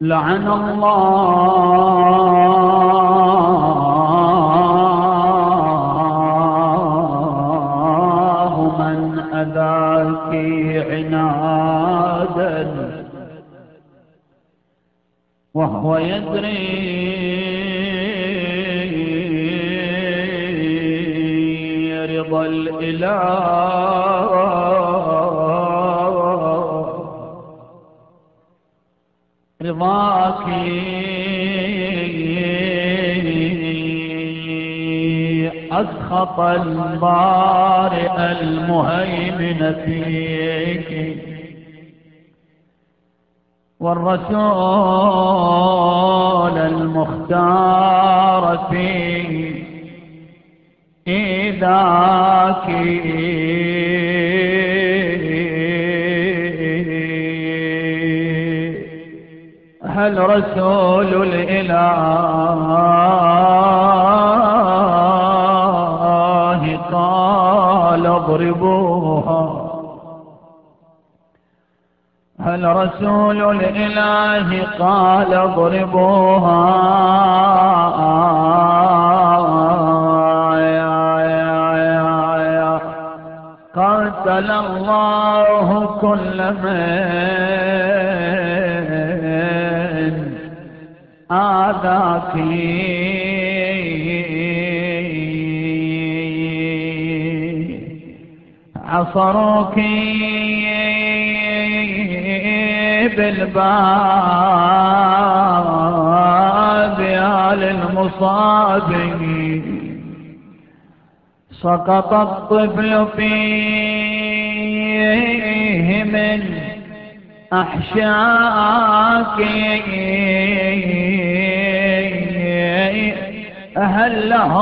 لعن الله. من أذاك عنادا. وهو يدري رضا الإله. رضاك أسخط البارئ المهيمن فيك. والرسول المختار فيك. إذاك هل رسول الإله قال اضربوها. هل رسول الإله قال اضربوها. قتل الله كل من آذاك عصروك بالباب يا للمصابين سقط الطفل فيه من أحشاك. هل لهم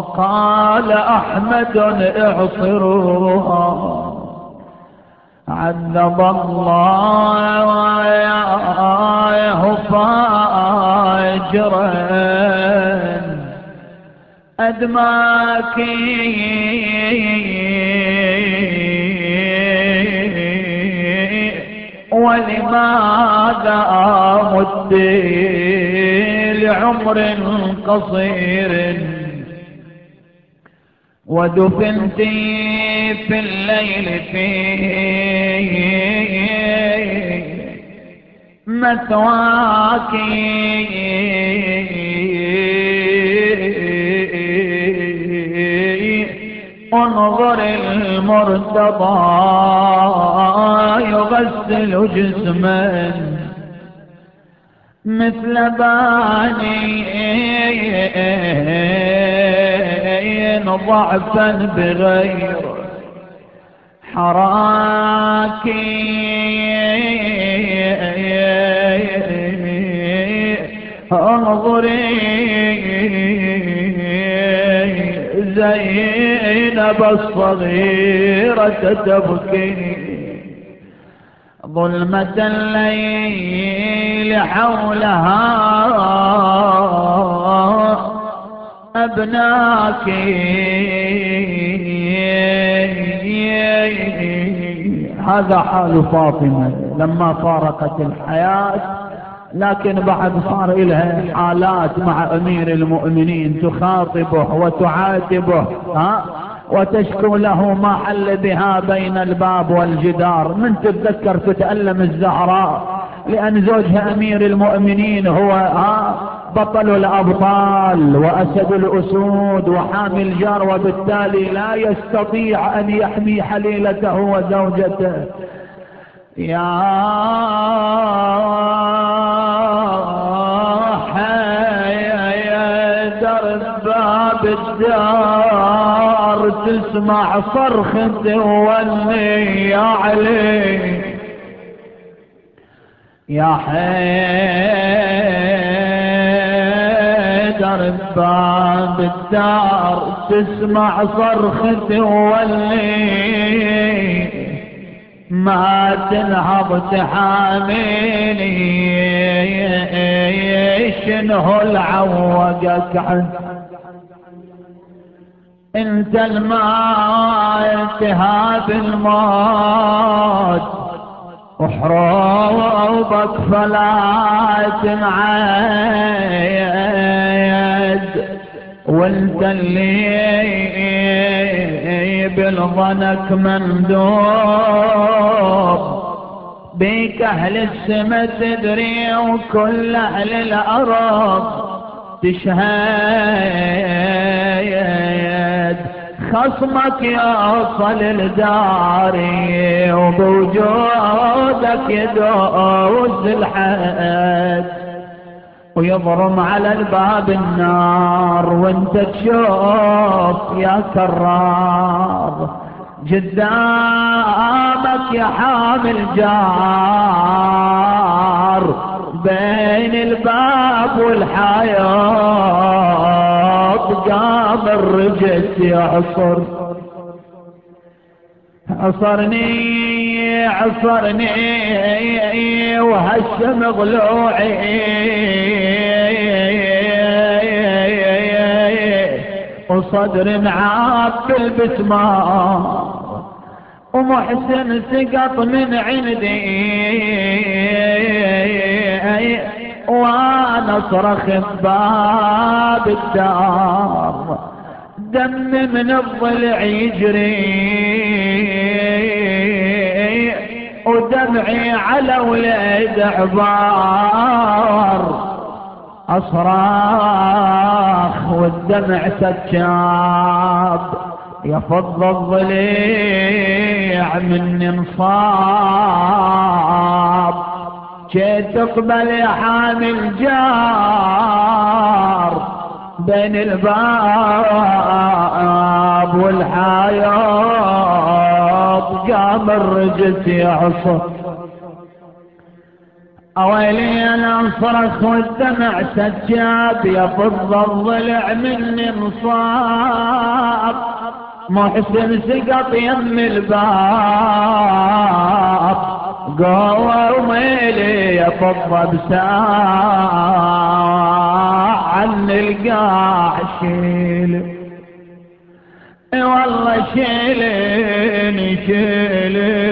قال أحمد اعصروها عذب الله فاجرا أدماك ولماذا مد لعمر قصير؟ ودفنت في الليل في مثواك انظر المرتضى يغسل جسما مثل باني. ضعفا بغير حراك انظري زينب الصغيرة تبكي ظلمة الليل حولها. أبناك هذا حال فاطمة لما فارقت الحياة. لكن بعد صار لها حالات مع أمير المؤمنين تخاطبه وتعاتبه ها؟ وتشكو له ما حل بها بين الباب والجدار. من تتذكر تتألم الزهراء لأن زوجها أمير المؤمنين هو بطل الأبطال وأسد الأسود وحامي الجار وبالتالي لا يستطيع أن يحمي حليلته وزوجته. يا حيدر باب الدار. تسمع صرخة ولي يا علي. يا حيدر باب الدار تسمع صرخة ولي ما تنهض تحاميني شنو العوقك عن انت الماء التهاب الموت. حروبك فلا تنعاد. وانت اللي بالظنك مندوب بيك أهل السما تدري وكل أهل الأرض تشهد. خصمك يوصل الداري وبوجودك يدوز الحد ويضرم على الباب النار وانت تشوف يا كرار. قدامك يا حامل جار بين الباب والحياط قام الرجس يعصر عصرني عصرني وهشم ضلوعي وصدر معاب بالبسمار ومحسن سقط من عندي. صرخ باب الدار دم من الضلع يجري. ودمعي على ولاد عبار. أصراخ والدمع سكاب يفض الضليع مني انصاب. جيت تقبل يا حامل جار بين الباب والحياط قام الرجس يعصر. أويلي أنا أنصرخ والدمع سجاب يفض الضلع مني مصاب محسن سقط يم الباب قوى وميلي يفض بساع عن القاع شيل والله شيليني شيليني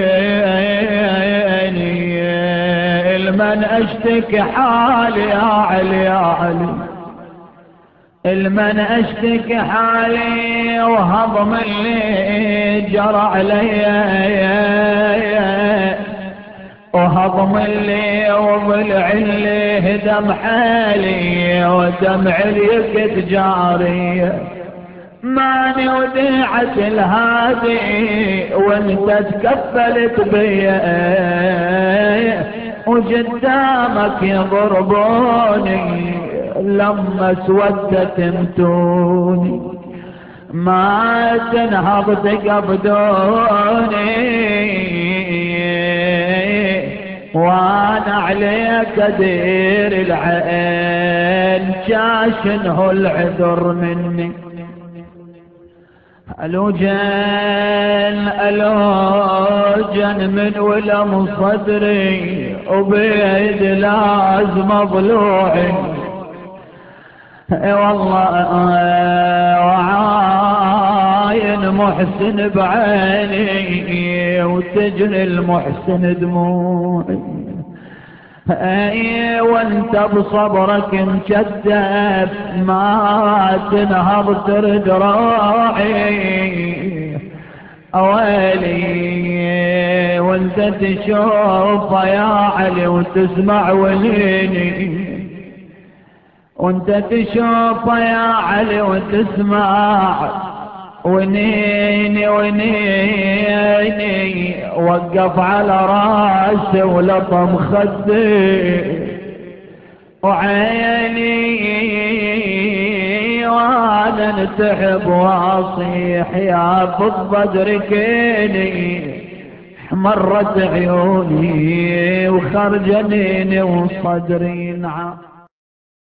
المن اشتكي حالي علي علي. المن اشتكي حالي وهضم اللي جرى علي. وهضم اللي وضلع اللي هدم حالي ودمع اليكد جاري. ماني وديعة الهادي وانت تكفلت بي. وقدامك يضربوني لما اسودت امتوني ما تنهض تقبدوني وأنا عليك ادير العين شاشنه العذر مني. الوجن الوجن من ولم صدري وبيد لازم ضلوعي. إي والله وعاين محسن بعيني وتجري المحسن دموعي. أي وانت بصبرك مكذب ما تنهض ترد راعي اويلي وانت تشوف يا علي وتسمع وليني. وانت تشوف يا علي وتسمع ونيني ونيني وقف على راسي ولطم خدي وعيني وأنا نتعب وأصيح يا فض ادركيني احمرت عيوني وخرجنيني وصدري نعم.